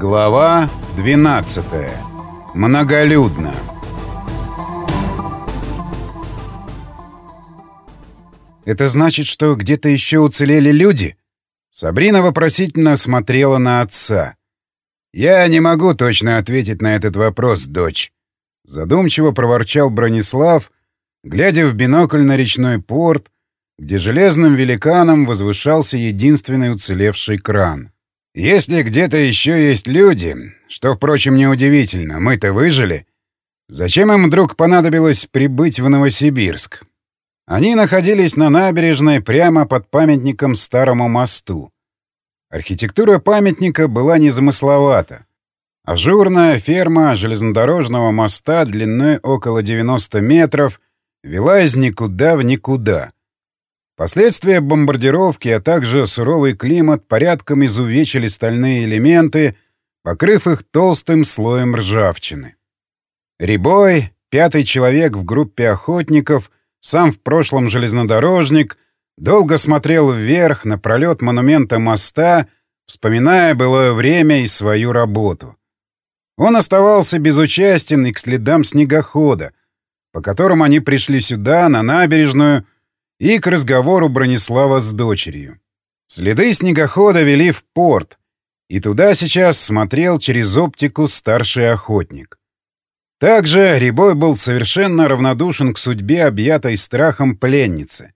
Глава 12. Многолюдно. Это значит, что где-то еще уцелели люди? Сабрина вопросительно смотрела на отца. Я не могу точно ответить на этот вопрос, дочь. Задумчиво проворчал Бронислав, глядя в бинокль на речной порт, где железным великаном возвышался единственный уцелевший кран. Если где-то еще есть люди, что, впрочем, неудивительно, мы-то выжили, зачем им вдруг понадобилось прибыть в Новосибирск? Они находились на набережной прямо под памятником старому мосту. Архитектура памятника была незамысловата. Ажурная ферма железнодорожного моста длиной около 90 метров вела из никуда в никуда — Последствия бомбардировки, а также суровый климат порядком изувечили стальные элементы, покрыв их толстым слоем ржавчины. Рябой, пятый человек в группе охотников, сам в прошлом железнодорожник, долго смотрел вверх на пролет монумента моста, вспоминая былое время и свою работу. Он оставался безучастен и к следам снегохода, по которым они пришли сюда, на набережную, и к разговору Бронислава с дочерью. Следы снегохода вели в порт, и туда сейчас смотрел через оптику старший охотник. Также Рябой был совершенно равнодушен к судьбе, объятой страхом пленницы.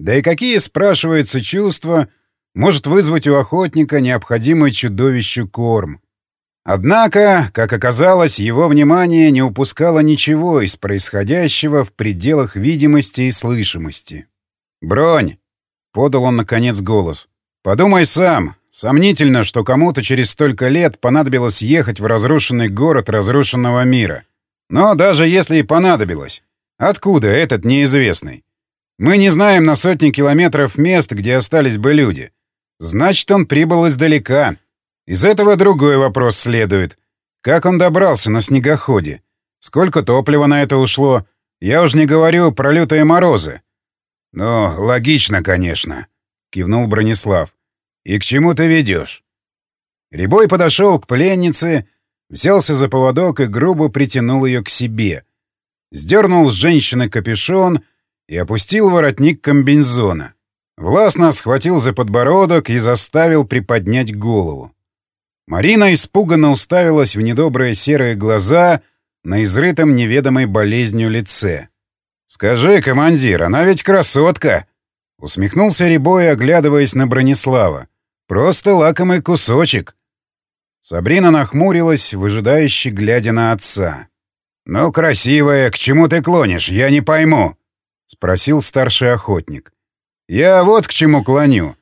Да и какие, спрашивается, чувства может вызвать у охотника необходимый чудовищу корм? Однако, как оказалось, его внимание не упускало ничего из происходящего в пределах видимости и слышимости. «Бронь!» — подал он, наконец, голос. «Подумай сам. Сомнительно, что кому-то через столько лет понадобилось ехать в разрушенный город разрушенного мира. Но даже если и понадобилось, откуда этот неизвестный? Мы не знаем на сотни километров мест, где остались бы люди. Значит, он прибыл издалека. Из этого другой вопрос следует. Как он добрался на снегоходе? Сколько топлива на это ушло? Я уж не говорю про лютые морозы. «Ну, логично, конечно», — кивнул Бронислав. «И к чему ты ведешь?» Рябой подошел к пленнице, взялся за поводок и грубо притянул ее к себе. Сдернул с женщины капюшон и опустил воротник комбинзона. Властно схватил за подбородок и заставил приподнять голову. Марина испуганно уставилась в недобрые серые глаза на изрытом неведомой болезнью лице. «Скажи, командир, она ведь красотка!» Усмехнулся Рябой, оглядываясь на Бронислава. «Просто лакомый кусочек!» Сабрина нахмурилась, выжидающе глядя на отца. «Ну, красивая, к чему ты клонишь? Я не пойму!» — спросил старший охотник. «Я вот к чему клоню.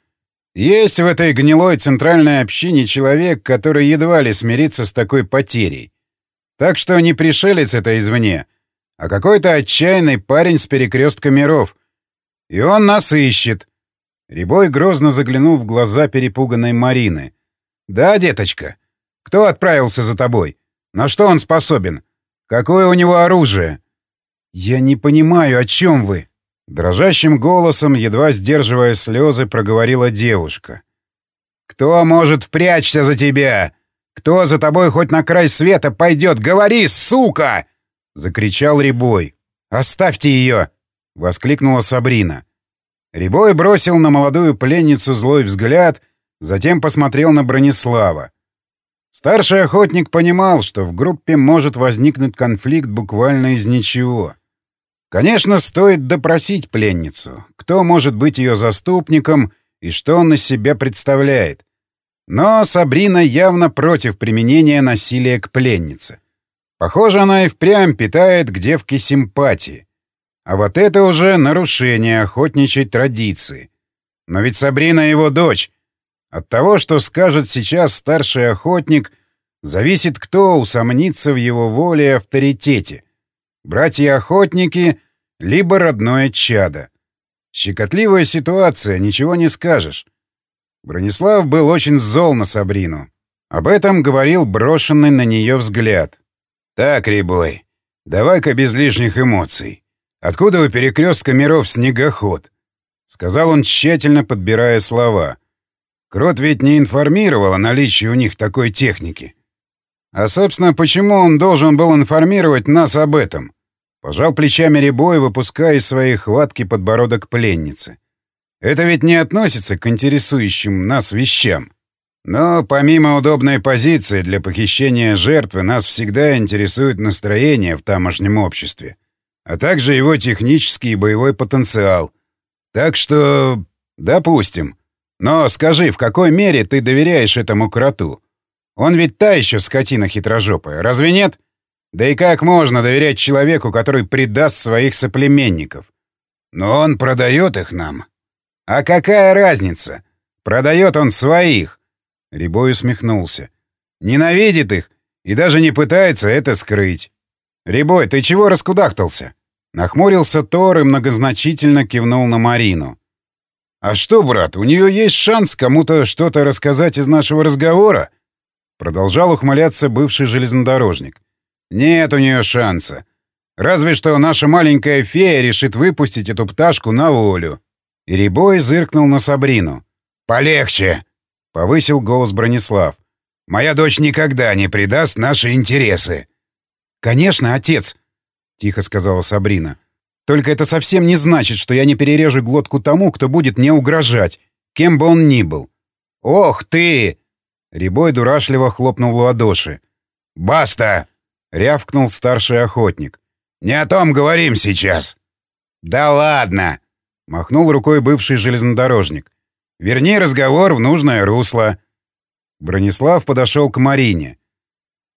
Есть в этой гнилой центральной общине человек, который едва ли смирится с такой потерей. Так что не пришелец это извне, а какой-то отчаянный парень с перекрестка миров. И он нас ищет. Рябой грозно заглянул в глаза перепуганной Марины. «Да, деточка. Кто отправился за тобой? На что он способен? Какое у него оружие?» «Я не понимаю, о чем вы?» Дрожащим голосом, едва сдерживая слезы, проговорила девушка. «Кто может впрячься за тебя? Кто за тобой хоть на край света пойдет? Говори, сука!» Закричал Рябой. «Оставьте ее!» — воскликнула Сабрина. Рябой бросил на молодую пленницу злой взгляд, затем посмотрел на Бронислава. Старший охотник понимал, что в группе может возникнуть конфликт буквально из ничего. Конечно, стоит допросить пленницу, кто может быть ее заступником и что он из себя представляет. Но Сабрина явно против применения насилия к пленнице. Похоже, она и впрямь питает к девке симпатии. А вот это уже нарушение охотничьей традиции. Но ведь Сабрина его дочь. От того, что скажет сейчас старший охотник, зависит, кто усомнится в его воле и авторитете. Братья-охотники, либо родное чадо. Щекотливая ситуация, ничего не скажешь. Бронислав был очень зол на Сабрину. Об этом говорил брошенный на нее взгляд. «Так, Рябой, давай-ка без лишних эмоций. Откуда у перекрестка миров снегоход?» — сказал он, тщательно подбирая слова. «Крот ведь не информировал о наличии у них такой техники». А, собственно, почему он должен был информировать нас об этом? Пожал плечами Рябой, выпуская из своей хватки подбородок пленницы. Это ведь не относится к интересующим нас вещам. Но помимо удобной позиции для похищения жертвы, нас всегда интересует настроение в тамошнем обществе, а также его технический и боевой потенциал. Так что... допустим. Но скажи, в какой мере ты доверяешь этому кроту? Он ведь та еще скотина хитрожопая, разве нет? Да и как можно доверять человеку, который предаст своих соплеменников? Но он продает их нам. А какая разница? Продает он своих. Рябой усмехнулся. Ненавидит их и даже не пытается это скрыть. «Рябой, ты чего раскудахтался?» Нахмурился Тор и многозначительно кивнул на Марину. «А что, брат, у нее есть шанс кому-то что-то рассказать из нашего разговора?» Продолжал ухмыляться бывший железнодорожник. «Нет у нее шанса. Разве что наша маленькая фея решит выпустить эту пташку на волю». И Рябой зыркнул на Сабрину. «Полегче!» — повысил голос Бронислав. «Моя дочь никогда не предаст наши интересы». «Конечно, отец!» — тихо сказала Сабрина. «Только это совсем не значит, что я не перережу глотку тому, кто будет мне угрожать, кем бы он ни был». «Ох ты!» Рябой дурашливо хлопнул в ладоши. «Баста!» — рявкнул старший охотник. «Не о том говорим сейчас!» «Да ладно!» — махнул рукой бывший железнодорожник. «Верни разговор в нужное русло». Бронислав подошел к Марине.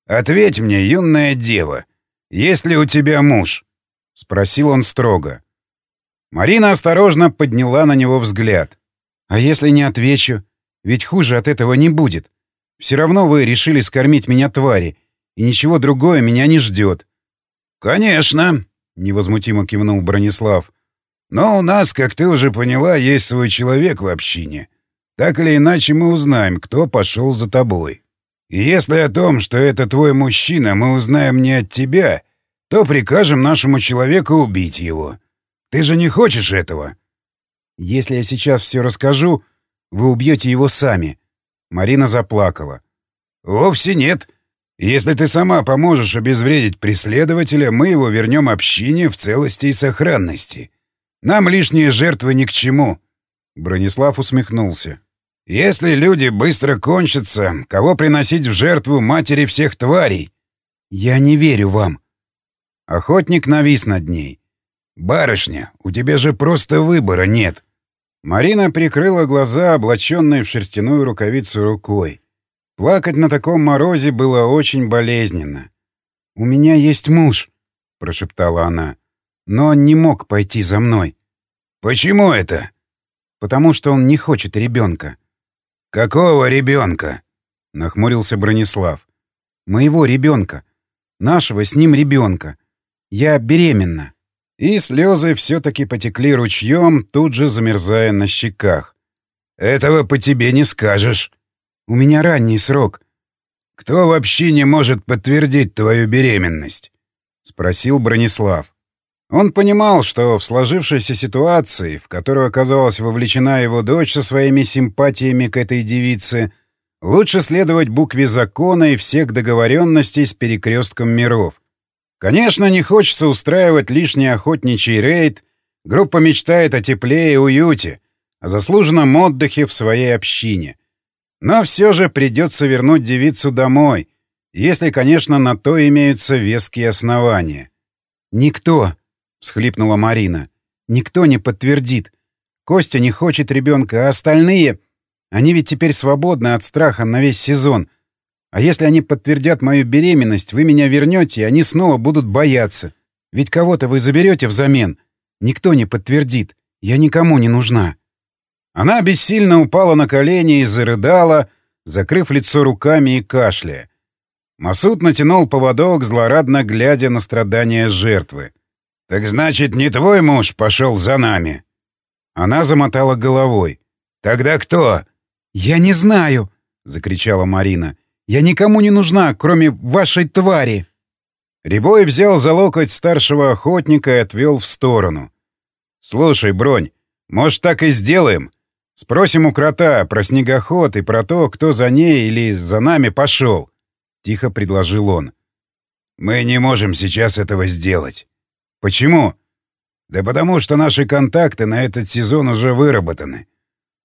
«Ответь мне, юная дева, есть ли у тебя муж?» — спросил он строго. Марина осторожно подняла на него взгляд. «А если не отвечу? Ведь хуже от этого не будет. Все равно вы решили скормить меня твари, и ничего другое меня не ждет. «Конечно», — невозмутимо кивнул Бронислав. «Но у нас, как ты уже поняла, есть свой человек в общине. Так или иначе мы узнаем, кто пошел за тобой. И если о том, что это твой мужчина, мы узнаем не от тебя, то прикажем нашему человеку убить его. Ты же не хочешь этого?» «Если я сейчас все расскажу, вы убьете его сами», Марина заплакала. «Вовсе нет. Если ты сама поможешь обезвредить преследователя, мы его вернем общине в целости и сохранности. Нам лишние жертвы ни к чему». Бронислав усмехнулся. «Если люди быстро кончатся, кого приносить в жертву матери всех тварей?» «Я не верю вам». Охотник навис над ней. «Барышня, у тебя же просто выбора нет». Марина прикрыла глаза, облаченные в шерстяную рукавицу рукой. Плакать на таком морозе было очень болезненно. «У меня есть муж», — прошептала она, — «но он не мог пойти за мной». «Почему это?» «Потому что он не хочет ребенка». «Какого ребенка?» — нахмурился Бронислав. «Моего ребенка. Нашего с ним ребенка. Я беременна». И слезы все-таки потекли ручьем, тут же замерзая на щеках. «Этого по тебе не скажешь. У меня ранний срок. Кто вообще не может подтвердить твою беременность?» — спросил Бронислав. Он понимал, что в сложившейся ситуации, в которую оказалась вовлечена его дочь со своими симпатиями к этой девице, лучше следовать букве закона и всех договоренностей с перекрестком миров. Конечно, не хочется устраивать лишний охотничий рейд. Группа мечтает о тепле и уюте, о заслуженном отдыхе в своей общине. Но все же придется вернуть девицу домой, если, конечно, на то имеются веские основания. «Никто», — всхлипнула Марина, — «никто не подтвердит. Костя не хочет ребенка, а остальные... Они ведь теперь свободны от страха на весь сезон — а если они подтвердят мою беременность, вы меня вернете, и они снова будут бояться. Ведь кого-то вы заберете взамен. Никто не подтвердит. Я никому не нужна». Она бессильно упала на колени и зарыдала, закрыв лицо руками и кашляя. Масуд натянул поводок, злорадно глядя на страдания жертвы. «Так значит, не твой муж пошел за нами?» Она замотала головой. «Тогда кто?» «Я не знаю!» — закричала Марина. Я никому не нужна, кроме вашей твари!» Рябой взял за локоть старшего охотника и отвел в сторону. «Слушай, Бронь, может, так и сделаем? Спросим у крота про снегоход и про то, кто за ней или за нами пошел. — тихо предложил он. «Мы не можем сейчас этого сделать». «Почему?» «Да потому что наши контакты на этот сезон уже выработаны.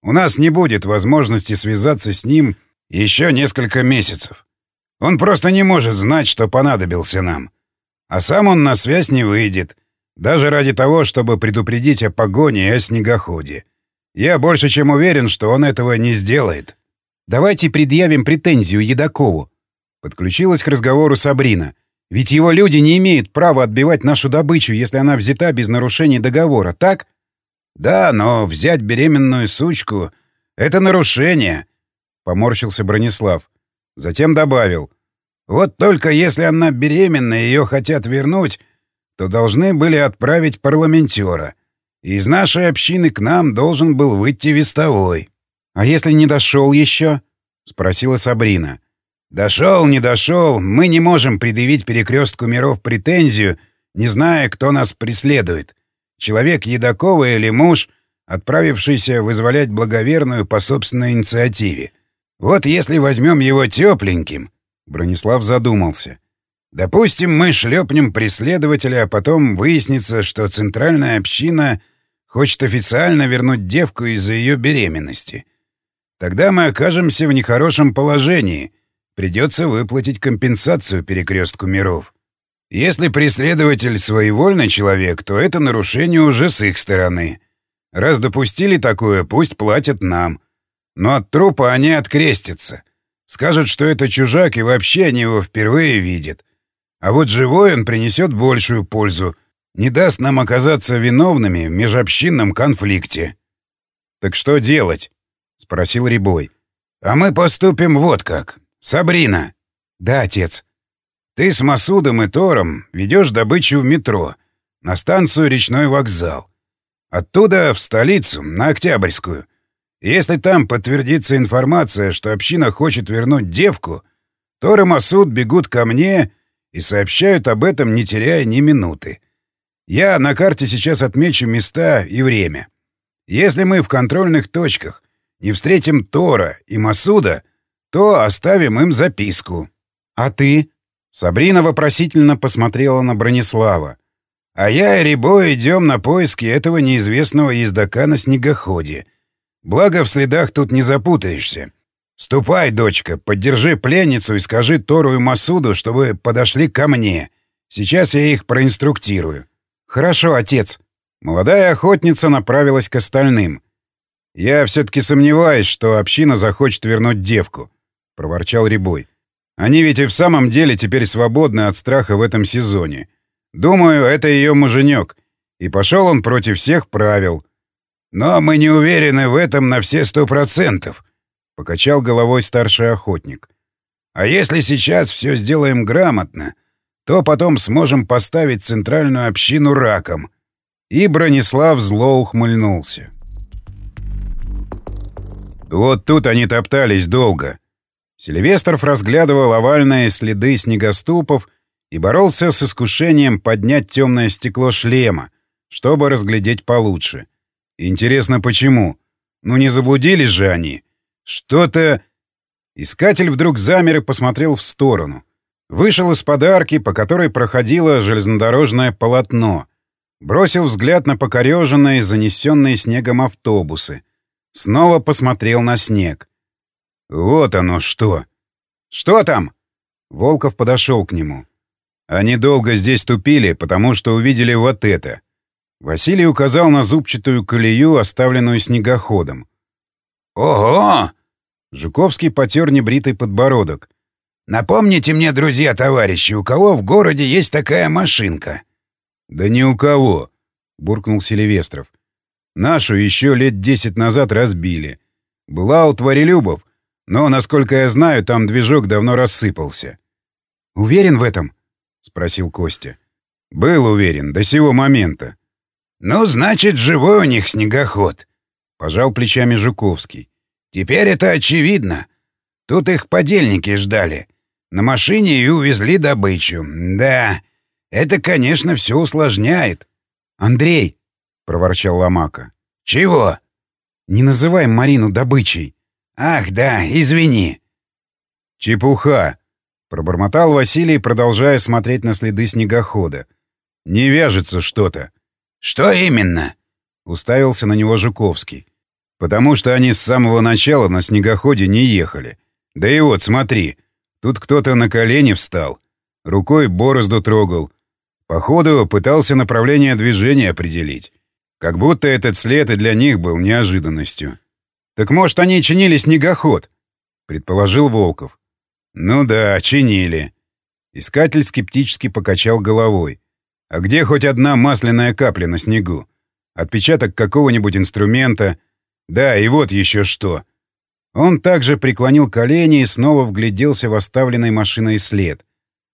У нас не будет возможности связаться с ним еще несколько месяцев. Он просто не может знать, что понадобился нам. А сам он на связь не выйдет, даже ради того, чтобы предупредить о погоне и о снегоходе. Я больше чем уверен, что он этого не сделает. Давайте предъявим претензию Едакову. Подключилась к разговору Сабрина. Ведь его люди не имеют права отбивать нашу добычу, если она взята без нарушения договора, так? Да, но взять беременную сучку — это нарушение, — поморщился Бронислав. Затем добавил. Вот только если она беременна и ее хотят вернуть, то должны были отправить парламентера. Из нашей общины к нам должен был выйти вестовой. — А если не дошел еще? — спросила Сабрина. — Дошел, не дошел, мы не можем предъявить перекрестку миров претензию, не зная, кто нас преследует. Человек Едакова или муж, отправившийся вызволять благоверную по собственной инициативе. Вот если возьмем его тепленьким... Бронислав задумался. Допустим, мы шлепнем преследователя, а потом выяснится, что центральная община хочет официально вернуть девку из-за ее беременности. Тогда мы окажемся в нехорошем положении. Придется выплатить компенсацию перекрестку миров. Если преследователь своевольный человек, то это нарушение уже с их стороны. Раз допустили такое, пусть платят нам. Но от трупа они открестятся. Скажут, что это чужак, и вообще они его впервые видят. А вот живой он принесет большую пользу. Не даст нам оказаться виновными в межобщинном конфликте. «Так что делать?» — спросил Рябой. «А мы поступим вот как. Сабрина». «Да, отец». «Ты с Масудом и Тором ведешь добычу в метро, на станцию Речной вокзал. Оттуда в столицу, на Октябрьскую. Если там подтвердится информация, что община хочет вернуть девку, Тор и Масуд бегут ко мне и сообщают об этом, не теряя ни минуты. Я на карте сейчас отмечу места и время. Если мы в контрольных точках не встретим Тора и Масуда, то оставим им записку. А ты? Сабрина вопросительно посмотрела на Бронислава. А я и Рябо идем на поиски этого неизвестного ездока на снегоходе. Благо, в следах тут не запутаешься. «Ступай, дочка, поддержи пленницу и скажи Тору и Масуду, чтобы подошли ко мне. Сейчас я их проинструктирую». «Хорошо, отец». Молодая охотница направилась к остальным. «Я все-таки сомневаюсь, что община захочет вернуть девку», — проворчал Рябой. «Они ведь и в самом деле теперь свободны от страха в этом сезоне. Думаю, это ее муженек. И пошел он против всех правил. Но мы не уверены в этом на все сто процентов», — покачал головой старший охотник. «А если сейчас все сделаем грамотно, то потом сможем поставить центральную общину раком». И Бронислав зло ухмыльнулся. Вот тут они топтались долго. Сильвестров разглядывал овальные следы снегоступов и боролся с искушением поднять темное стекло шлема, чтобы разглядеть получше. Интересно, почему? Ну не заблудились же они? Что-то... Искатель вдруг замер и посмотрел в сторону. Вышел из подарки, по которой проходило железнодорожное полотно. Бросил взгляд на покореженные, занесенные снегом автобусы. Снова посмотрел на снег. Вот оно что. Что там? Волков подошел к нему. Они долго здесь тупили, потому что увидели вот это. Василий указал на зубчатую колею, оставленную снегоходом. «Ого!» Жуковский потер небритый подбородок. «Напомните мне, друзья-товарищи, у кого в городе есть такая машинка?» «Да ни у кого», — буркнул Селивестров. «Нашу еще лет десять назад разбили. Была у Творелюбов, но, насколько я знаю, там движок давно рассыпался». «Уверен в этом?» — спросил Костя. «Был уверен, до сего момента». «Ну, значит, живой у них снегоход», — пожал плечами Жуковский. Теперь это очевидно. Тут их подельники ждали. На машине и увезли добычу. Да, это, конечно, все усложняет. «Андрей!» — проворчал Ломака. «Чего?» «Не называй Марину добычей». «Ах, да, извини». «Чепуха!» — Пробормотал Василий, продолжая смотреть на следы снегохода. «Не вяжется что-то». «Что именно?» — уставился на него Жуковский. «Потому что они с самого начала на снегоходе не ехали. Да и вот, смотри, тут кто-то на колени встал, рукой борозду трогал. Походу, пытался направление движения определить. Как будто этот след и для них был неожиданностью. «Так может, они чинили снегоход?» — предположил Волков. «Ну да, чинили». Искатель скептически покачал головой. «А где хоть одна масляная капля на снегу? Отпечаток какого-нибудь инструмента? Да, и вот еще что». Он также преклонил колени и снова вгляделся в оставленный машиной след.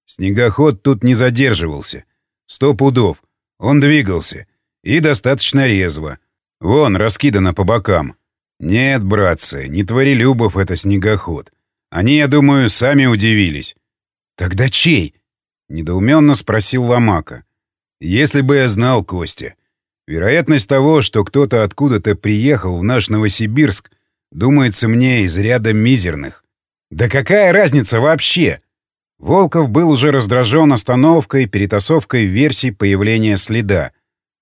Снегоход тут не задерживался. Сто пудов. Он двигался. И достаточно резво. Вон, раскидано по бокам. Нет, братцы, не твори любов это снегоход. Они, я думаю, сами удивились. Тогда чей? Недоуменно спросил Ломака. Если бы я знал, Костя. Вероятность того, что кто-то откуда-то приехал в наш Новосибирск, думается мне из ряда мизерных. Да какая разница вообще? Волков был уже раздражен остановкой, перетасовкой версий появления следа.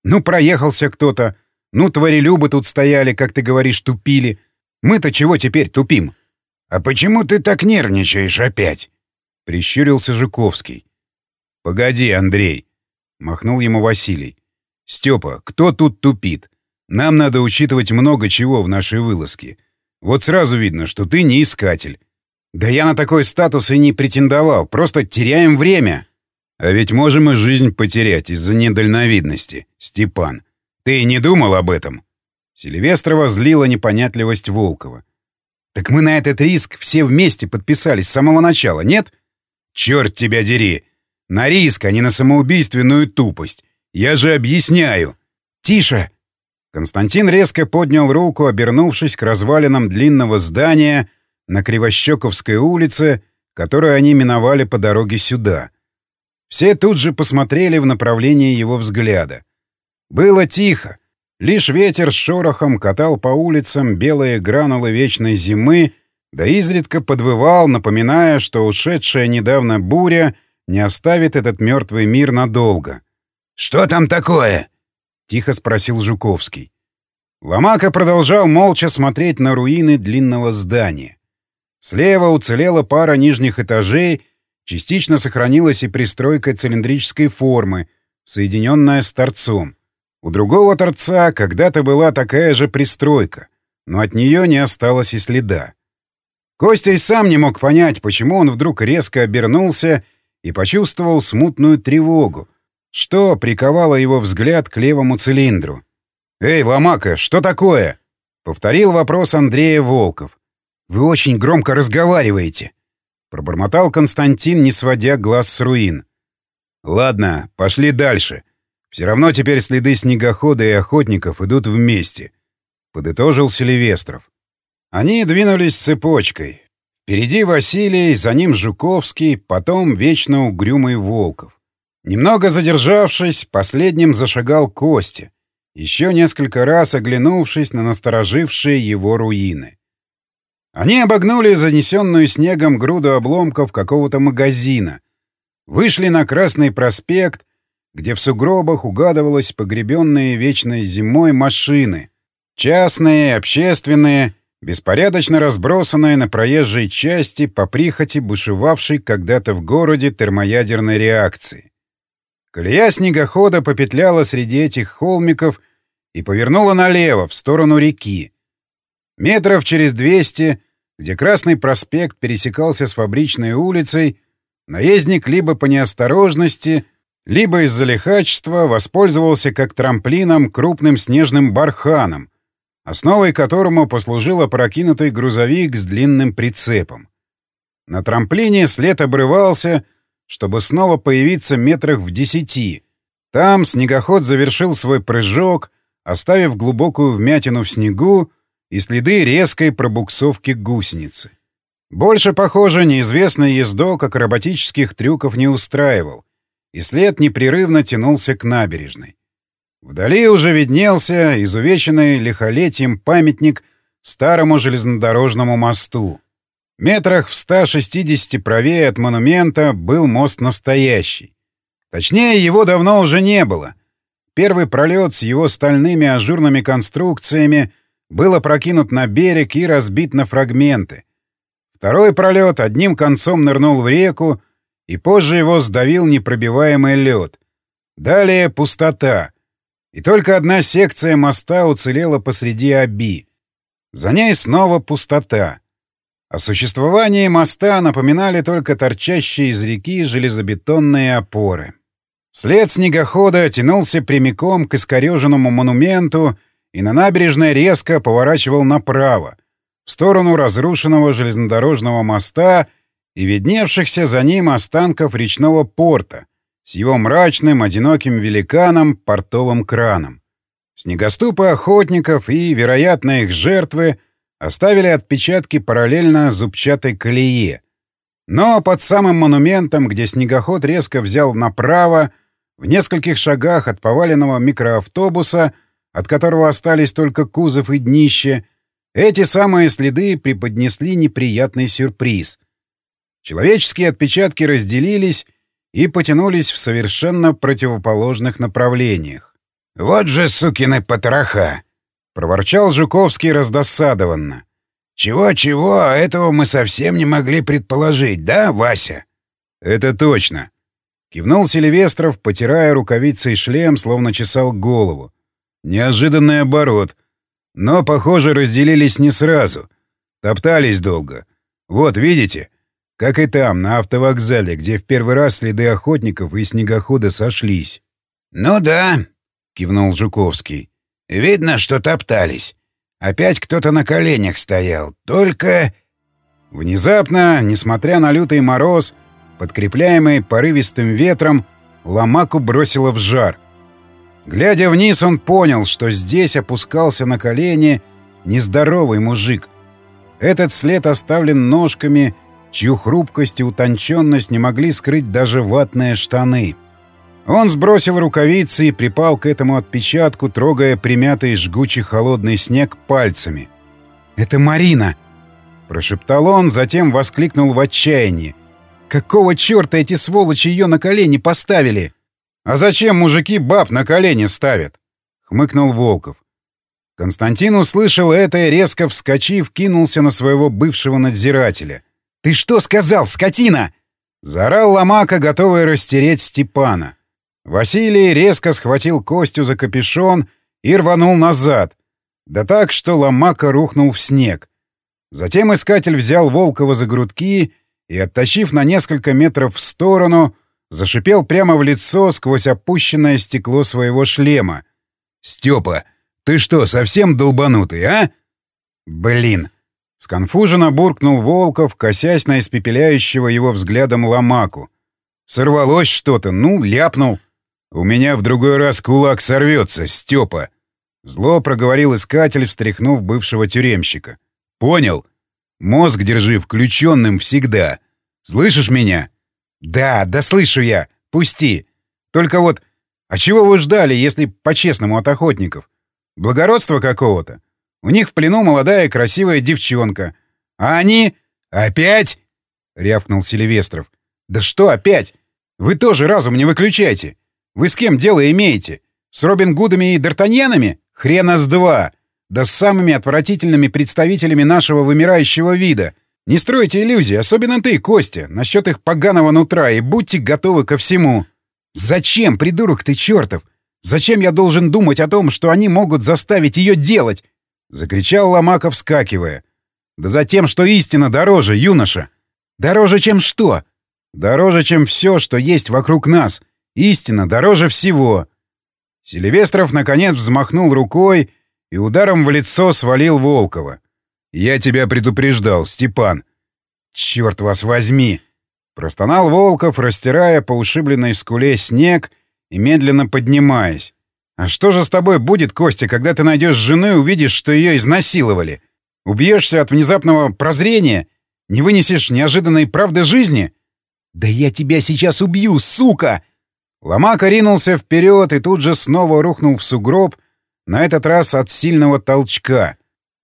Ну, проехался кто-то. Ну, тварелюбы тут стояли, как ты говоришь, тупили. Мы-то чего теперь тупим? — А почему ты так нервничаешь опять? — прищурился Жуковский. — Погоди, Андрей, — махнул ему Василий. — Степа, кто тут тупит? Нам надо учитывать много чего в нашей вылазке. Вот сразу видно, что ты не искатель. Да я на такой статус и не претендовал, просто теряем время. А ведь можем и жизнь потерять из-за недальновидности, Степан. Ты не думал об этом? Сильвестрова злила непонятливость Волкова. Так мы на этот риск все вместе подписались с самого начала, нет? Черт тебя дери! На риск, а не на самоубийственную тупость. Я же объясняю. Тише! Константин резко поднял руку, обернувшись к развалинам длинного здания на Кривощековской улице, которую они миновали по дороге сюда — все тут же посмотрели в направлении его взгляда. Было тихо. Лишь ветер с шорохом катал по улицам белые гранулы вечной зимы, да изредка подвывал, напоминая, что ушедшая недавно буря не оставит этот мертвый мир надолго. «Что там такое?» — тихо спросил Жуковский. Ломака продолжал молча смотреть на руины длинного здания. Слева уцелела пара нижних этажей — Частично сохранилась и пристройка цилиндрической формы, соединенная с торцом. У другого торца когда-то была такая же пристройка, но от нее не осталось и следа. Костя и сам не мог понять, почему он вдруг резко обернулся и почувствовал смутную тревогу, что приковало его взгляд к левому цилиндру. «Эй, Ломака, что такое?» — повторил вопрос Андрея Волков. «Вы очень громко разговариваете», Пробормотал Константин, не сводя глаз с руин. «Ладно, пошли дальше. Все равно теперь следы снегохода и охотников идут вместе», — подытожил Селивестров. Они двинулись цепочкой. Впереди Василий, за ним Жуковский, потом вечно угрюмый Волков. Немного задержавшись, последним зашагал Костя, еще несколько раз оглянувшись на насторожившие его руины. Они обогнули занесенную снегом груду обломков какого-то магазина, вышли на Красный проспект, где в сугробах угадывалось погребенные вечной зимой машины, частные, общественные, беспорядочно разбросанные на проезжей части по прихоти бушевавшей когда-то в городе термоядерной реакции. Колея снегохода попетляла среди этих холмиков и повернула налево, в сторону реки, Метров через 200, где Красный проспект пересекался с Фабричной улицей, наездник либо по неосторожности, либо из-за лихачества воспользовался как трамплином крупным снежным барханом, основой которому послужил опрокинутый грузовик с длинным прицепом. На трамплине след обрывался, чтобы снова появиться метрах в десяти. Там снегоход завершил свой прыжок, оставив глубокую вмятину в снегу, и следы резкой пробуксовки гусеницы. Больше, похоже, неизвестный ездок акробатических трюков не устраивал, и след непрерывно тянулся к набережной. Вдали уже виднелся изувеченный лихолетием памятник старому железнодорожному мосту. Метрах в 160 правее от монумента был мост настоящий. Точнее, его давно уже не было. Первый пролет с его стальными ажурными конструкциями был опрокинут на берег и разбит на фрагменты. Второй пролет одним концом нырнул в реку, и позже его сдавил непробиваемый лед. Далее пустота. И только одна секция моста уцелела посреди оби. За ней снова пустота. О существовании моста напоминали только торчащие из реки железобетонные опоры. След снегохода тянулся прямиком к искореженному монументу и на набережной резко поворачивал направо, в сторону разрушенного железнодорожного моста и видневшихся за ним останков речного порта с его мрачным, одиноким великаном, портовым краном. Снегоступы охотников и, вероятно, их жертвы оставили отпечатки параллельно зубчатой колее. Но под самым монументом, где снегоход резко взял направо, в нескольких шагах от поваленного микроавтобуса, от которого остались только кузов и днище, эти самые следы преподнесли неприятный сюрприз. Человеческие отпечатки разделились и потянулись в совершенно противоположных направлениях. «Вот же сукины потроха!» — проворчал Жуковский раздосадованно. «Чего-чего, а этого мы совсем не могли предположить, да, Вася?» «Это точно!» — кивнул Сильвестров, потирая рукавицей шлем, словно чесал голову. «Неожиданный оборот. Но, похоже, разделились не сразу. Топтались долго. Вот, видите?» Как и там, на автовокзале, где в первый раз следы охотников и снегохода сошлись. «Ну да», — кивнул Жуковский. «Видно, что топтались. Опять кто-то на коленях стоял. Только...» Внезапно, несмотря на лютый мороз, подкрепляемый порывистым ветром, Ломаку бросило в жар. Глядя вниз, он понял, что здесь опускался на колени нездоровый мужик. Этот след оставлен ножками чью хрупкость и утонченность не могли скрыть даже ватные штаны. Он сбросил рукавицы и припал к этому отпечатку, трогая примятый жгучий холодный снег пальцами. «Это Марина!» — прошептал он, затем воскликнул в отчаянии. «Какого черта эти сволочи ее на колени поставили?» «А зачем мужики баб на колени ставят?» — хмыкнул Волков. Константин услышал это и, резко вскочив, кинулся на своего бывшего надзирателя — «Ты что сказал, скотина?» — заорал Ломака, готовый растереть Степана. Василий резко схватил Костю за капюшон и рванул назад. Да так, что Ломака рухнул в снег. Затем искатель взял Волкова за грудки и, оттащив на несколько метров в сторону, зашипел прямо в лицо сквозь опущенное стекло своего шлема. «Степа, ты что, совсем долбанутый, а?» «Блин!» Сконфуженно буркнул Волков, косясь на испепеляющего его взглядом ломаку. «Сорвалось что-то, ну, ляпнул. У меня в другой раз кулак сорвется, Степа!» Зло проговорил искатель, встряхнув бывшего тюремщика. «Понял? Мозг держи включенным всегда. Слышишь меня?» «Да, да слышу я. Пусти. Только вот... А чего вы ждали, если по-честному от охотников? Благородства какого-то? У них в плену молодая красивая девчонка. А они... Опять? — рявкнул Селивестров. Да что опять? Вы тоже разум не выключайте. Вы с кем дело имеете? С Робин Гудами и Д'Артаньянами? Хрена с два. Да с самыми отвратительными представителями нашего вымирающего вида. Не стройте иллюзий, особенно ты, Костя, насчет их поганого нутра, и будьте готовы ко всему. Зачем, придурок ты чертов? Зачем я должен думать о том, что они могут заставить ее делать? — закричал Ломаков, вскакивая. «Да за тем, что истина дороже, юноша!» «Дороже, чем что?» «Дороже, чем все, что есть вокруг нас. Истина дороже всего!» Селивестров, наконец, взмахнул рукой и ударом в лицо свалил Волкова. «Я тебя предупреждал, Степан!» «Черт вас возьми!» Простонал Волков, растирая по ушибленной скуле снег и медленно поднимаясь. А что же с тобой будет, Костя, когда ты найдешь жену и увидишь, что ее изнасиловали? Убьешься от внезапного прозрения? Не вынесешь неожиданной правды жизни? Да я тебя сейчас убью, сука! Ломака ринулся вперед и тут же снова рухнул в сугроб, на этот раз от сильного толчка.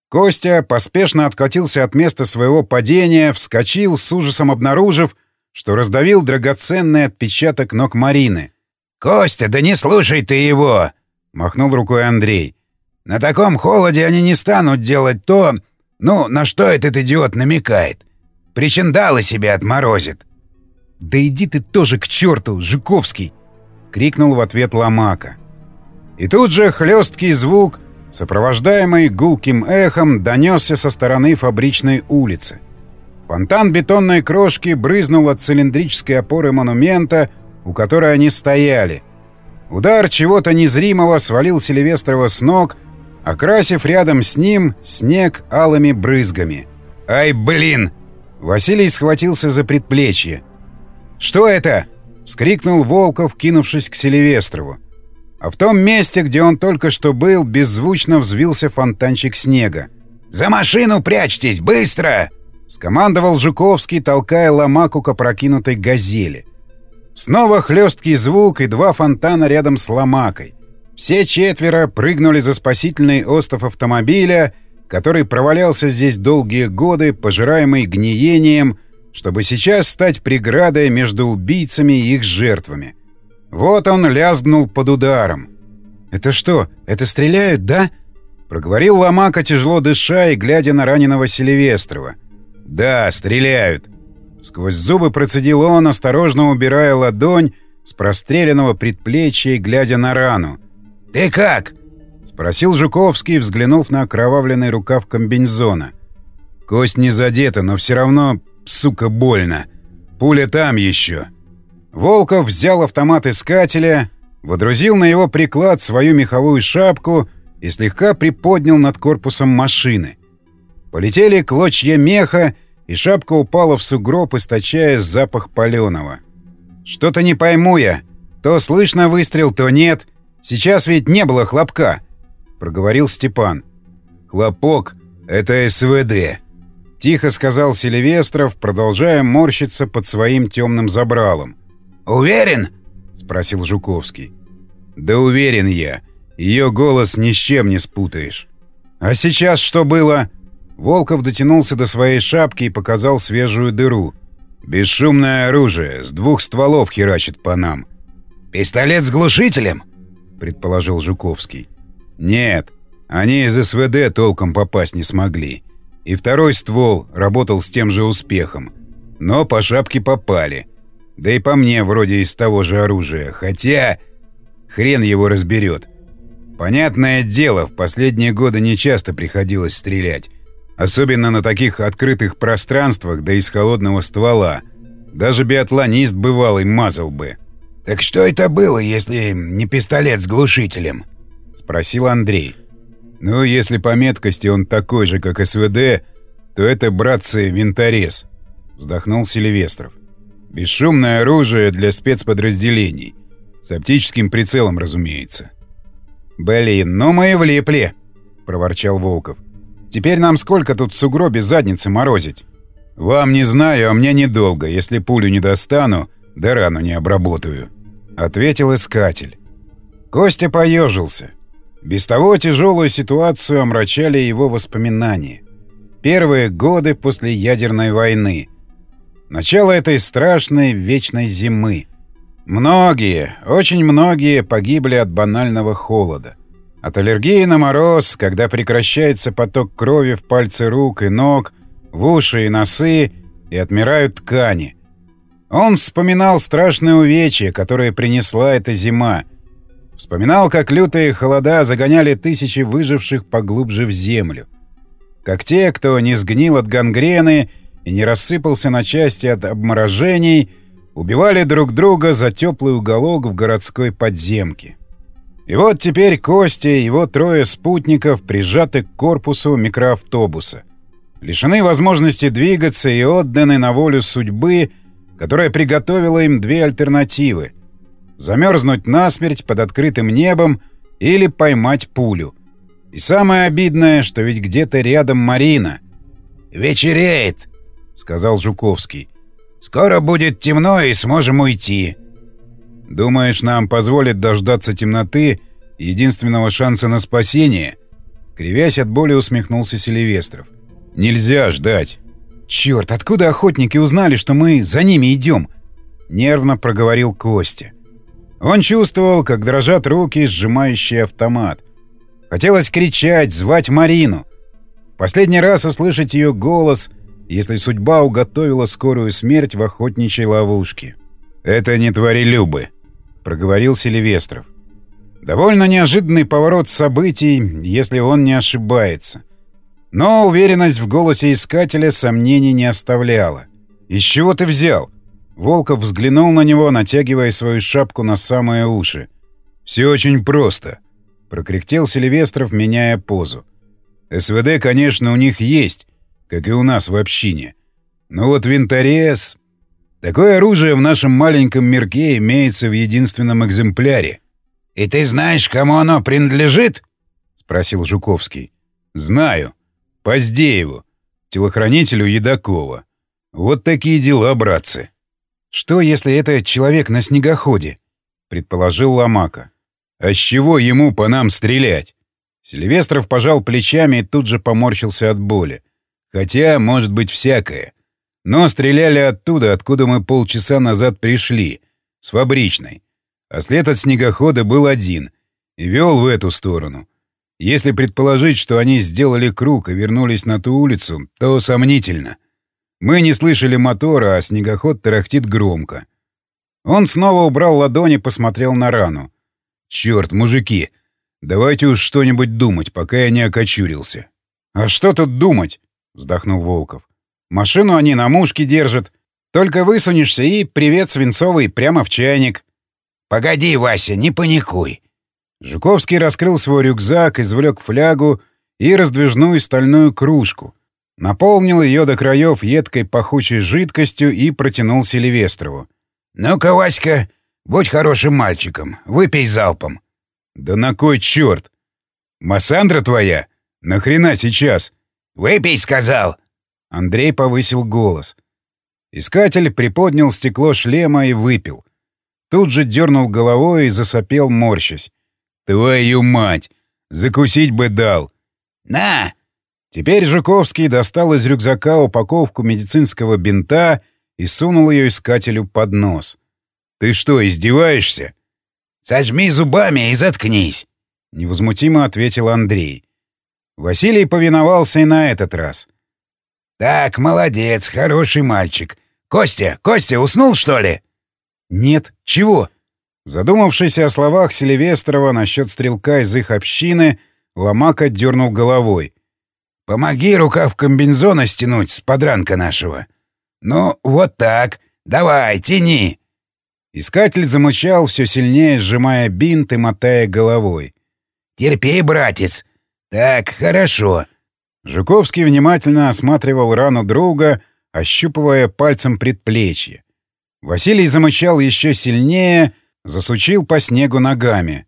Костя поспешно откатился от места своего падения, вскочил, с ужасом обнаружив, что раздавил драгоценный отпечаток ног Марины. «Костя, да не слушай ты его!» — махнул рукой Андрей. «На таком холоде они не станут делать то, ну, на что этот идиот намекает. Причиндалы себе отморозит». «Да иди ты тоже к черту, Жиковский!» — крикнул в ответ Ломака. И тут же хлесткий звук — сопровождаемый гулким эхом, донесся со стороны фабричной улицы. Фонтан бетонной крошки брызнул от цилиндрической опоры монумента, у которой они стояли. Удар чего-то незримого свалил Сильвестрова с ног, окрасив рядом с ним снег алыми брызгами. «Ай, блин!» Василий схватился за предплечье. «Что это?» — вскрикнул Волков, кинувшись к Сильвестрову. А в том месте, где он только что был, беззвучно взвился фонтанчик снега. «За машину прячьтесь! Быстро!» — скомандовал Жуковский, толкая ломаку к опрокинутой газели. Снова хлесткий звук и два фонтана рядом с ломакой. Все четверо прыгнули за спасительный остов автомобиля, который провалялся здесь долгие годы, пожираемый гниением, чтобы сейчас стать преградой между убийцами и их жертвами. Вот он лязгнул под ударом. «Это что, это стреляют, да?» Проговорил Ломака, тяжело дыша и глядя на раненого Селивестрова. «Да, стреляют!» Сквозь зубы процедил он, осторожно убирая ладонь с простреленного предплечья и глядя на рану. «Ты как?» — спросил Жуковский, взглянув на окровавленный рукав комбинезона. «Кость не задета, но все равно, сука, больно. Пуля там еще». Волков взял автомат искателя, водрузил на его приклад свою меховую шапку и слегка приподнял над корпусом машины. Полетели клочья меха, и шапка упала в сугроб, источая запах паленого. «Что-то не пойму я. То слышно выстрел, то нет. Сейчас ведь не было хлопка», — проговорил Степан. «Хлопок — это СВД», — тихо сказал Сильвестров, продолжая морщиться под своим темным забралом. «Уверен?» — спросил Жуковский. «Да уверен я. Ее голос ни с чем не спутаешь». «А сейчас что было?» Волков дотянулся до своей шапки и показал свежую дыру. «Бесшумное оружие. С двух стволов херачит по нам». «Пистолет с глушителем?» — предположил Жуковский. «Нет. Они из СВД толком попасть не смогли. И второй ствол работал с тем же успехом. Но по шапке попали. Да и по мне вроде из того же оружия. Хотя... Хрен его разберет. Понятное дело, в последние годы нечасто приходилось стрелять. Особенно на таких открытых пространствах, да из холодного ствола. Даже биатлонист бывалый мазал бы. «Так что это было, если не пистолет с глушителем?» — спросил Андрей. «Ну, если по меткости он такой же, как СВД, то это, братцы, винторез», — вздохнул Сильвестров. Бесшумное оружие для спецподразделений. С оптическим прицелом, разумеется. «Блин, ну мы и влипли!» — проворчал Волков. «Теперь нам сколько тут в сугробе задницы морозить?» «Вам не знаю, а мне недолго. Если пулю не достану, да рану не обработаю», — ответил искатель. Костя поежился. Без того тяжелую ситуацию омрачали его воспоминания. Первые годы после ядерной войны — Начало этой страшной вечной зимы. Многие, очень многие погибли от банального холода. От аллергии на мороз, когда прекращается поток крови в пальцы рук и ног, в уши и носы, и отмирают ткани. Он вспоминал страшные увечья, которые принесла эта зима. Вспоминал, как лютые холода загоняли тысячи выживших поглубже в землю. Как те, кто не сгнил от гангрены и не рассыпался на части от обморожений, убивали друг друга за теплый уголок в городской подземке. И вот теперь Костя и его трое спутников прижаты к корпусу микроавтобуса. Лишены возможности двигаться и отданы на волю судьбы, которая приготовила им две альтернативы — замерзнуть насмерть под открытым небом или поймать пулю. И самое обидное, что ведь где-то рядом Марина. «Вечереет!» — сказал Жуковский. «Скоро будет темно и сможем уйти». «Думаешь, нам позволит дождаться темноты единственного шанса на спасение?» Кривясь от боли, усмехнулся Селивестров. «Нельзя ждать!» «Черт, откуда охотники узнали, что мы за ними идем?» Нервно проговорил Костя. Он чувствовал, как дрожат руки, сжимающие автомат. Хотелось кричать, звать Марину. Последний раз услышать ее голос, если судьба уготовила скорую смерть в охотничьей ловушке. «Это не твори Любы», — проговорил Селивестров. Довольно неожиданный поворот событий, если он не ошибается. Но уверенность в голосе искателя сомнений не оставляла. «Из чего ты взял?» Волков взглянул на него, натягивая свою шапку на самые уши. «Все очень просто», — прокряхтел Сильвестров, меняя позу. «СВД, конечно, у них есть, как и у нас в общине. Но вот винторез... Такое оружие в нашем маленьком мирке имеется в единственном экземпляре». «И ты знаешь, кому оно принадлежит?» — спросил Жуковский. «Знаю. Поздееву, телохранителю Едакова. Вот такие дела, братцы». «Что, если это человек на снегоходе?» — предположил Ломака. «А с чего ему по нам стрелять?» Сильвестров пожал плечами и тут же поморщился от боли. Хотя, может быть, всякое. Но стреляли оттуда, откуда мы полчаса назад пришли, с фабричной. А след от снегохода был один и вел в эту сторону. Если предположить, что они сделали круг и вернулись на ту улицу, то сомнительно. Мы не слышали мотора, а снегоход тарахтит громко. Он снова убрал ладони, посмотрел на рану. «Черт, мужики, давайте уж что-нибудь думать, пока я не окочурился». «А что тут думать?» — вздохнул Волков. «Машину они на мушке держат. Только высунешься и привет свинцовый прямо в чайник». «Погоди, Вася, не паникуй». Жуковский раскрыл свой рюкзак, извлек флягу и раздвижную стальную кружку, Наполнил ее до краев едкой пахучей жидкостью и протянул Селивестрову. «Ну-ка, Васька, будь хорошим мальчиком, выпей залпом». «Да на кой черт? Массандра твоя? Нахрена сейчас?» «Выпей, сказал!» Андрей повысил голос. Искатель приподнял стекло шлема и выпил. Тут же дернул головой и засопел, морщась. «Твою мать! Закусить бы дал!» «На, Теперь Жуковский достал из рюкзака упаковку медицинского бинта и сунул ее искателю под нос. «Ты что, издеваешься?» «Сожми зубами и заткнись!» — невозмутимо ответил Андрей. Василий повиновался и на этот раз. «Так, молодец, хороший мальчик. Костя, Костя, уснул, что ли?» «Нет. Чего?» Задумавшись о словах Селивестрова насчет стрелка из их общины, Ломака дернул головой. Помоги рукав комбинзона стянуть с подранка нашего. Ну, вот так. Давай, тяни. Искатель замычал, все сильнее сжимая бинт и мотая головой. «Терпи, братец. Так, хорошо». Жуковский внимательно осматривал рану друга, ощупывая пальцем предплечье. Василий замычал еще сильнее, засучил по снегу ногами.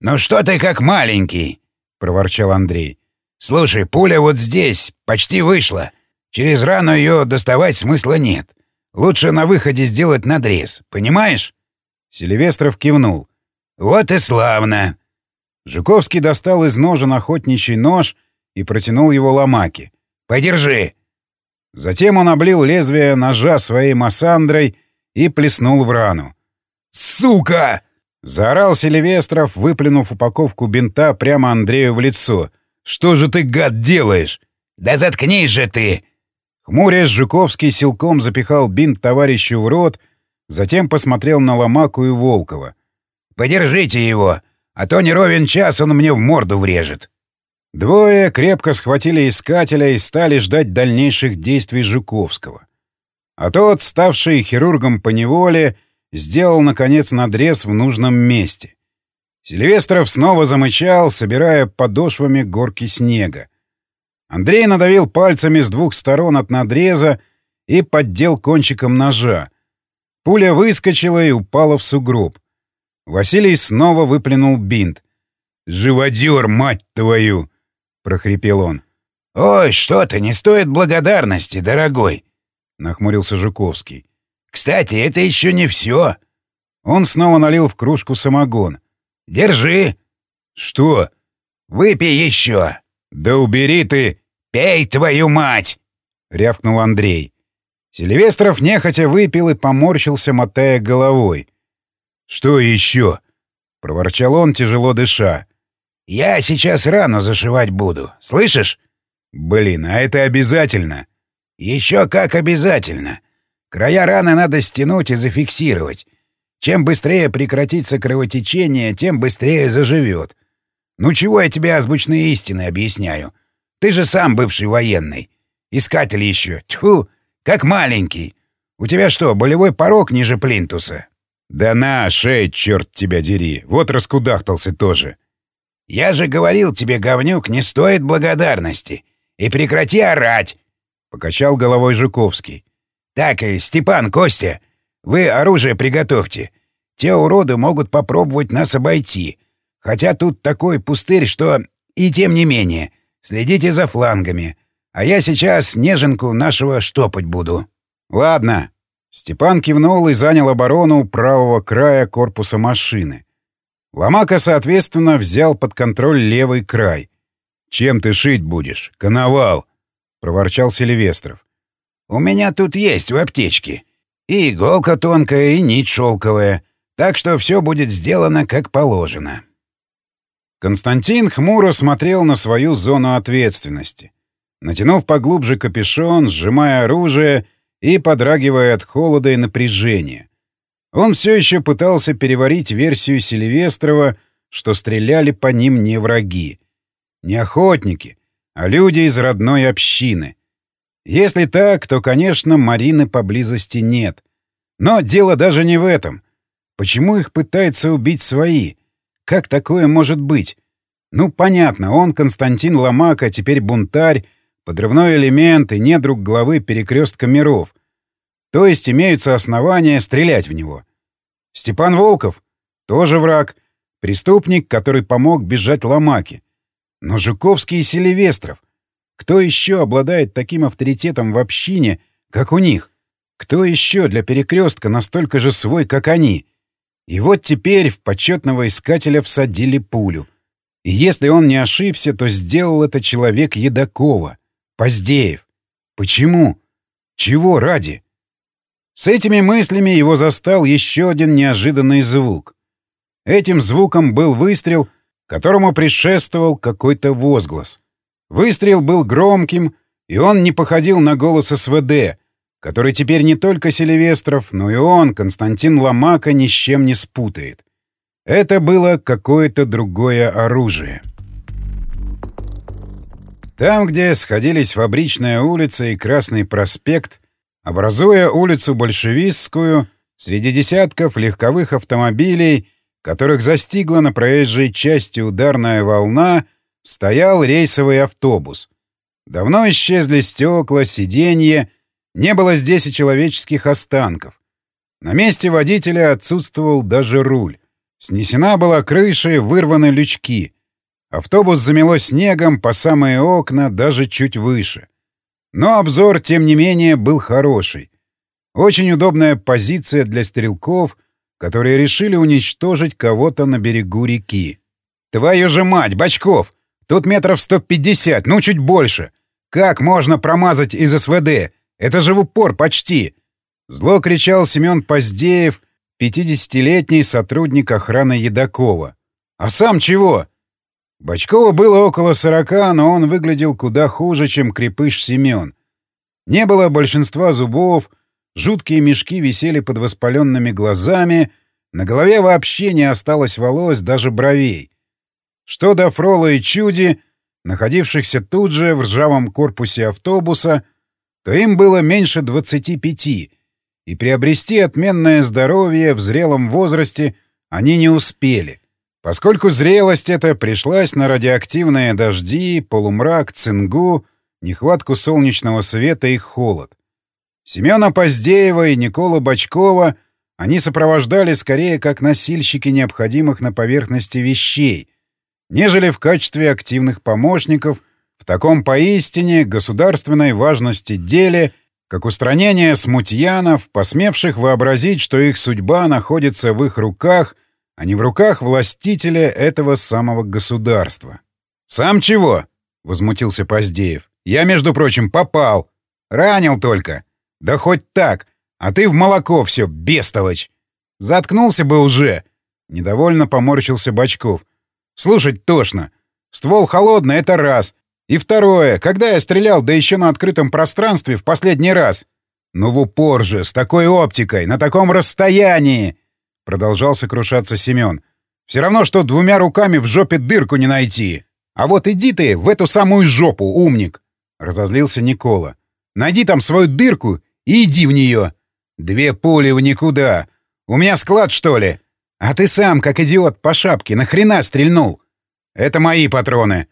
«Ну что ты как маленький?» — проворчал Андрей. «Слушай, пуля вот здесь, почти вышла. Через рану ее доставать смысла нет. Лучше на выходе сделать надрез, понимаешь?» Селивестров кивнул. «Вот и славно!» Жуковский достал из ножен охотничий нож и протянул его ломаки. «Подержи!» Затем он облил лезвие ножа своей массандрой и плеснул в рану. «Сука!» — заорал Селивестров, выплюнув упаковку бинта прямо Андрею в лицо. Что же ты, гад, делаешь?» «Да заткнись же ты!» Хмурясь, Жуковский силком запихал бинт товарищу в рот, затем посмотрел на Ломаку и Волкова. «Подержите его, а то не ровен час он мне в морду врежет». Двое крепко схватили искателя и стали ждать дальнейших действий Жуковского. А тот, ставший хирургом по неволе, сделал, наконец, надрез в нужном месте. Сильвестров снова замычал, собирая подошвами горки снега. Андрей надавил пальцами с двух сторон от надреза и поддел кончиком ножа. Пуля выскочила и упала в сугроб. Василий снова выплюнул бинт. «Живодер, мать твою!» — прохрипел он. «Ой, что ты, не стоит благодарности, дорогой!» — нахмурился Жуковский. «Кстати, это еще не все!» Он снова налил в кружку самогон. Держи!» «Что?» «Выпей еще!» «Да убери ты! Пей, твою мать!» — рявкнул Андрей. Сильвестров нехотя выпил и поморщился, мотая головой. «Что еще?» — проворчал он, тяжело дыша. «Я сейчас рану зашивать буду. Слышишь?» «Блин, а это обязательно!» «Еще как обязательно! Края раны надо стянуть и зафиксировать. Чем быстрее прекратится кровотечение, тем быстрее заживет. Ну чего я тебе азбучные истины объясняю? Ты же сам бывший военный. Искатель еще. Тьфу, как маленький. У тебя что, болевой порог ниже плинтуса? Да на, шея, черт тебя дери. Вот раскудахтался тоже. Я же говорил тебе, говнюк, не стоит благодарности. И прекрати орать. Покачал головой Жуковский. Так, э, Степан, Костя, вы оружие приготовьте. Те уроды могут попробовать нас обойти. Хотя тут такой пустырь, что... И тем не менее, следите за флангами. А я сейчас неженку нашего штопать буду. Ладно. Степан кивнул и занял оборону правого края корпуса машины. Ломака, соответственно, взял под контроль левый край. «Чем ты шить будешь? Коновал!» — проворчал Сильвестров. «У меня тут есть в аптечке. И иголка тонкая, и нить шелковая. Так что все будет сделано как положено». Константин хмуро смотрел на свою зону ответственности. Натянув поглубже капюшон, сжимая оружие и подрагивая от холода и напряжения. Он все еще пытался переварить версию Сильвестрова, что стреляли по ним не враги. Не охотники, а люди из родной общины. Если так, то, конечно, Марины поблизости нет. Но дело даже не в этом. Почему их пытаются убить свои? Как такое может быть? Ну, понятно, он, Константин Ломака, теперь бунтарь, подрывной элемент и недруг главы перекрестка миров. То есть имеются основания стрелять в него. Степан Волков — тоже враг, преступник, который помог бежать Ломаке. Но Жуковский и Селивестров. Кто еще обладает таким авторитетом в общине, как у них? Кто еще для перекрестка настолько же свой, как они? И вот теперь в почетного искателя всадили пулю. И если он не ошибся, то сделал это человек Едакова, Поздеев. Почему? Чего ради? С этими мыслями его застал еще один неожиданный звук. Этим звуком был выстрел, которому предшествовал какой-то возглас. Выстрел был громким, и он не походил на голос СВД, который теперь не только Селивестров, но и он, Константин Ломака, ни с чем не спутает. Это было какое-то другое оружие. Там, где сходились Фабричная улица и Красный проспект, образуя улицу Большевистскую, среди десятков легковых автомобилей, которых застигла на проезжей части ударная волна, стоял рейсовый автобус. Давно исчезли стекла, сиденья, не было здесь и человеческих останков. На месте водителя отсутствовал даже руль. Снесена была крыша и вырваны лючки. Автобус замело снегом по самые окна, даже чуть выше. Но обзор, тем не менее, был хороший. Очень удобная позиция для стрелков, которые решили уничтожить кого-то на берегу реки. «Твою же мать, Бочков! Тут метров 150, ну чуть больше! Как можно промазать из СВД? Это же в упор почти!» Зло кричал Семен Поздеев, 50-летний сотрудник охраны Едакова. «А сам чего?» Бочкову было около сорока, но он выглядел куда хуже, чем крепыш Семен. Не было большинства зубов, жуткие мешки висели под воспаленными глазами, на голове вообще не осталось волос, даже бровей. Что до Фрола и Чуди, находившихся тут же в ржавом корпусе автобуса, то им было меньше 25, и приобрести отменное здоровье в зрелом возрасте они не успели, поскольку зрелость эта пришлась на радиоактивные дожди, полумрак, цингу, нехватку солнечного света и холод. Семена Поздеева и Никола Бочкова они сопровождали скорее как носильщики необходимых на поверхности вещей, нежели в качестве активных помощников в таком поистине государственной важности деле, как устранение смутьянов, посмевших вообразить, что их судьба находится в их руках, а не в руках властителя этого самого государства. «Сам чего?» — возмутился Поздеев. «Я, между прочим, попал. Ранил только. Да хоть так. А ты в молоко все, бестолочь. Заткнулся бы уже!» Недовольно поморщился Бочков. «Слушать тошно. Ствол холодный — это раз. И второе, когда я стрелял, да еще на открытом пространстве в последний раз? Ну в упор же, с такой оптикой, на таком расстоянии!» Продолжал сокрушаться Семен. «Все равно, что двумя руками в жопе дырку не найти. А вот иди ты в эту самую жопу, умник!» Разозлился Никола. «Найди там свою дырку и иди в нее. Две пули в никуда. У меня склад, что ли? А ты сам, как идиот, по шапке, нахрена стрельнул? Это мои патроны.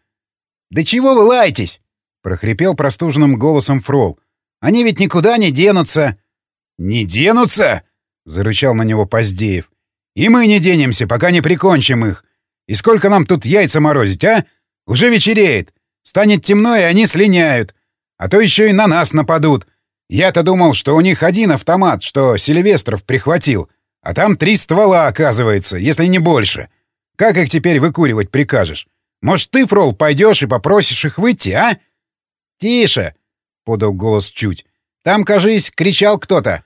Да чего вы лаетесь? прохрипел простуженным голосом Фрол. Они ведь никуда не денутся. Не денутся? Зарычал на него Поздеев. И мы не денемся, пока не прикончим их. И сколько нам тут яйца морозить, а? Уже вечереет. Станет темно, и они слиняют. А то еще и на нас нападут. Я-то думал, что у них один автомат, что Сильвестров прихватил, а там три ствола, оказывается, если не больше. Как их теперь выкуривать прикажешь? Может, ты, Фрол, пойдешь и попросишь их выйти, а? — Тише! — подал голос чуть. — Там, кажись, кричал кто-то. —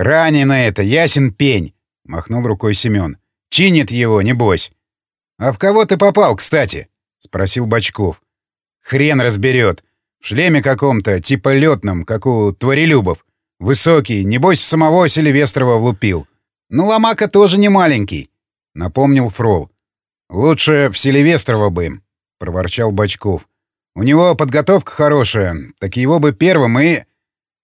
Ранено это, ясен пень! — махнул рукой Семен. — Чинит его, небось. — А в кого ты попал, кстати? — спросил Бочков. — Хрен разберет. В шлеме каком-то, типа летном, как у Творелюбов. Высокий, небось, самого Сильвестрова влупил. Ну, Ломака тоже не маленький, — напомнил Фрол. Лучше в Селивестрова бы, — проворчал Бочков. У него подготовка хорошая, так его бы первым и...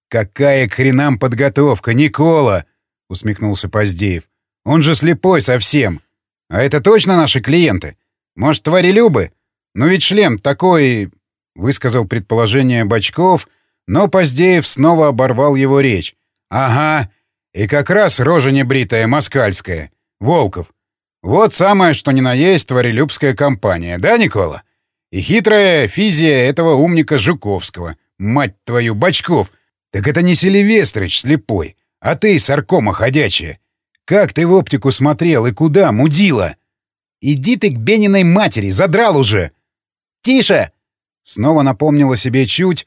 «Какая к хренам подготовка, Никола!» — усмехнулся Поздеев. «Он же слепой совсем. А это точно наши клиенты? Может, твари Любы? Ну ведь шлем такой высказал предположение Бочков, но Поздеев снова оборвал его речь. «Ага, и как раз рожа небритая, москальская. Волков. Вот самое, что ни на есть творелюбская компания, да, Никола? И хитрая физия этого умника Жуковского. Мать твою, Бочков! Так это не Селивестрыч слепой, а ты, саркома ходячая. Как ты в оптику смотрел и куда, мудила? Иди ты к Бениной матери, задрал уже!» «Тише!» Снова напомнил о себе чуть,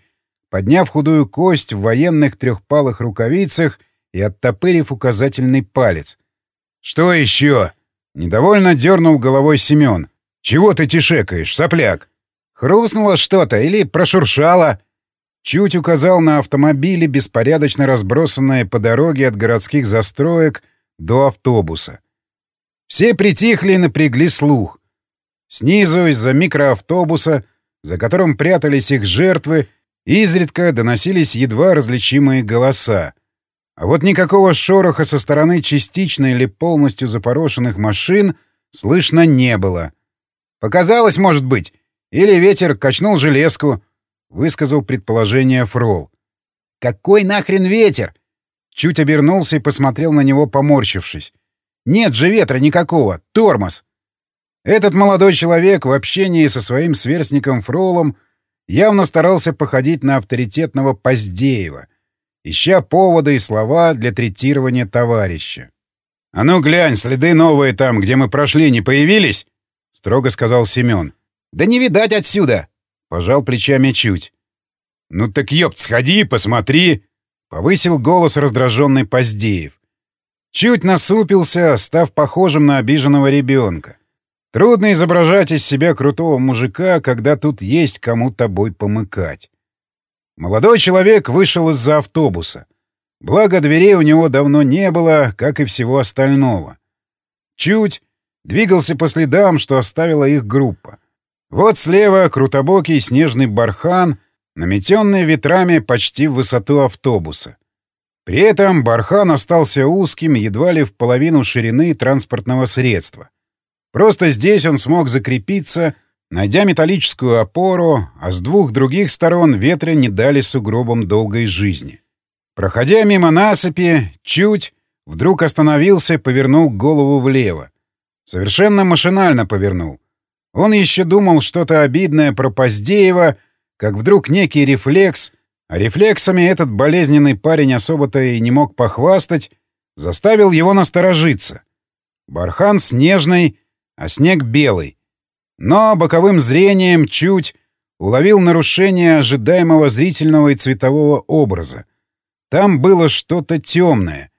подняв худую кость в военных трехпалых рукавицах и оттопырив указательный палец. «Что еще?» — недовольно дернул головой Семен. «Чего ты тишекаешь, сопляк?» «Хрустнуло что-то или прошуршало?» Чуть указал на автомобили, беспорядочно разбросанные по дороге от городских застроек до автобуса. Все притихли и напрягли слух. Снизу из-за микроавтобуса — за которым прятались их жертвы, изредка доносились едва различимые голоса. А вот никакого шороха со стороны частично или полностью запорошенных машин слышно не было. «Показалось, может быть, или ветер качнул железку», — высказал предположение Фрол. «Какой нахрен ветер?» Чуть обернулся и посмотрел на него, поморщившись. «Нет же ветра никакого, тормоз!» Этот молодой человек в общении со своим сверстником Фролом явно старался походить на авторитетного Поздеева, ища поводы и слова для третирования товарища. «А ну глянь, следы новые там, где мы прошли, не появились?» — строго сказал Семен. «Да не видать отсюда!» — пожал плечами чуть. «Ну так ёпт, сходи, посмотри!» — повысил голос раздраженный Поздеев. Чуть насупился, став похожим на обиженного ребенка. Трудно изображать из себя крутого мужика, когда тут есть кому тобой помыкать. Молодой человек вышел из-за автобуса. Благо, дверей у него давно не было, как и всего остального. Чуть двигался по следам, что оставила их группа. Вот слева крутобокий снежный бархан, наметенный ветрами почти в высоту автобуса. При этом бархан остался узким, едва ли в половину ширины транспортного средства — Просто здесь он смог закрепиться, найдя металлическую опору, а с двух других сторон ветры не дали сугробам долгой жизни. Проходя мимо насыпи, чуть, вдруг остановился повернул голову влево. Совершенно машинально повернул. Он еще думал что-то обидное про Поздеева, как вдруг некий рефлекс, а рефлексами этот болезненный парень особо-то и не мог похвастать, заставил его насторожиться. Бархан снежный, а снег белый. Но боковым зрением чуть уловил нарушение ожидаемого зрительного и цветового образа. Там было что-то темное,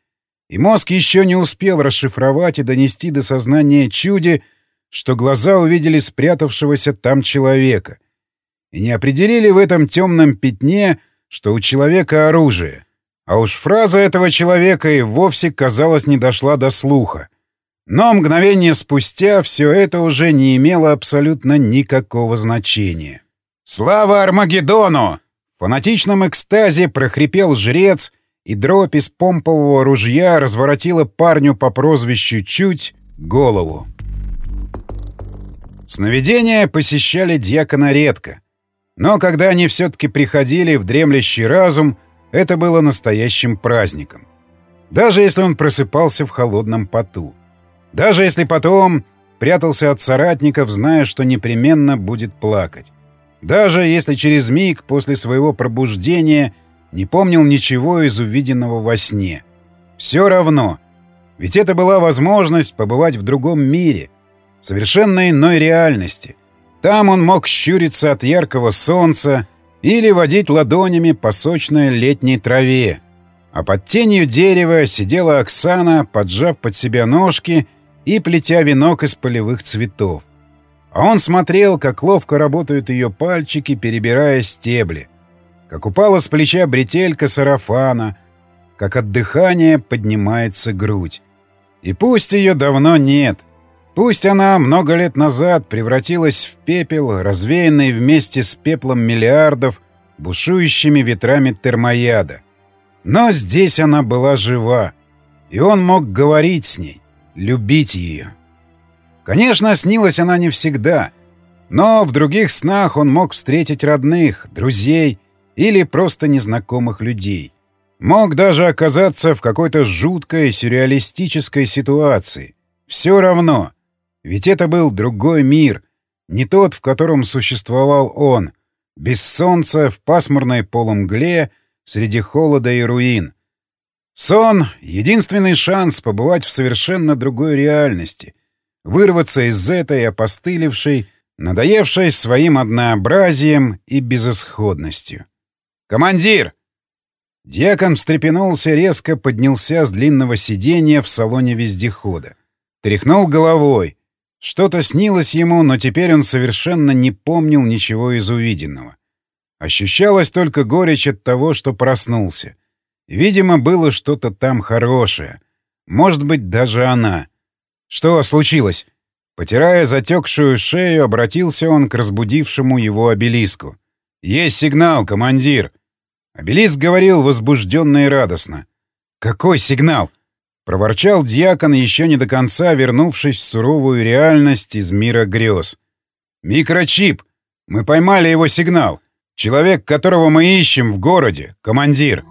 и мозг еще не успел расшифровать и донести до сознания чуди, что глаза увидели спрятавшегося там человека, и не определили в этом темном пятне, что у человека оружие. А уж фраза этого человека и вовсе, казалось, не дошла до слуха. Но мгновение спустя все это уже не имело абсолютно никакого значения. «Слава Армагеддону!» В фанатичном экстазе прохрипел жрец, и дробь из помпового ружья разворотила парню по прозвищу Чуть голову. Сновидения посещали дьякона редко. Но когда они все-таки приходили в дремлящий разум, это было настоящим праздником. Даже если он просыпался в холодном поту. Даже если потом прятался от соратников, зная, что непременно будет плакать. Даже если через миг после своего пробуждения не помнил ничего из увиденного во сне. Все равно. Ведь это была возможность побывать в другом мире, в совершенно иной реальности. Там он мог щуриться от яркого солнца или водить ладонями по сочной летней траве. А под тенью дерева сидела Оксана, поджав под себя ножки и плетя венок из полевых цветов. А он смотрел, как ловко работают ее пальчики, перебирая стебли. Как упала с плеча бретелька сарафана, как от дыхания поднимается грудь. И пусть ее давно нет, пусть она много лет назад превратилась в пепел, развеянный вместе с пеплом миллиардов, бушующими ветрами термояда. Но здесь она была жива, и он мог говорить с ней, любить ее. Конечно, снилась она не всегда, но в других снах он мог встретить родных, друзей или просто незнакомых людей. Мог даже оказаться в какой-то жуткой сюрреалистической ситуации. Все равно. Ведь это был другой мир, не тот, в котором существовал он, без солнца, в пасмурной полумгле, среди холода и руин. Сон — единственный шанс побывать в совершенно другой реальности, вырваться из этой опостылевшей, надоевшей своим однообразием и безысходностью. «Командир!» Дьякон встрепенулся, резко поднялся с длинного сиденья в салоне вездехода. Тряхнул головой. Что-то снилось ему, но теперь он совершенно не помнил ничего из увиденного. Ощущалась только горечь от того, что проснулся. Видимо, было что-то там хорошее. Может быть, даже она. Что случилось? Потирая затекшую шею, обратился он к разбудившему его обелиску. «Есть сигнал, командир!» Обелиск говорил возбужденно и радостно. «Какой сигнал?» — проворчал дьякон, еще не до конца вернувшись в суровую реальность из мира грез. «Микрочип! Мы поймали его сигнал! Человек, которого мы ищем в городе, командир!»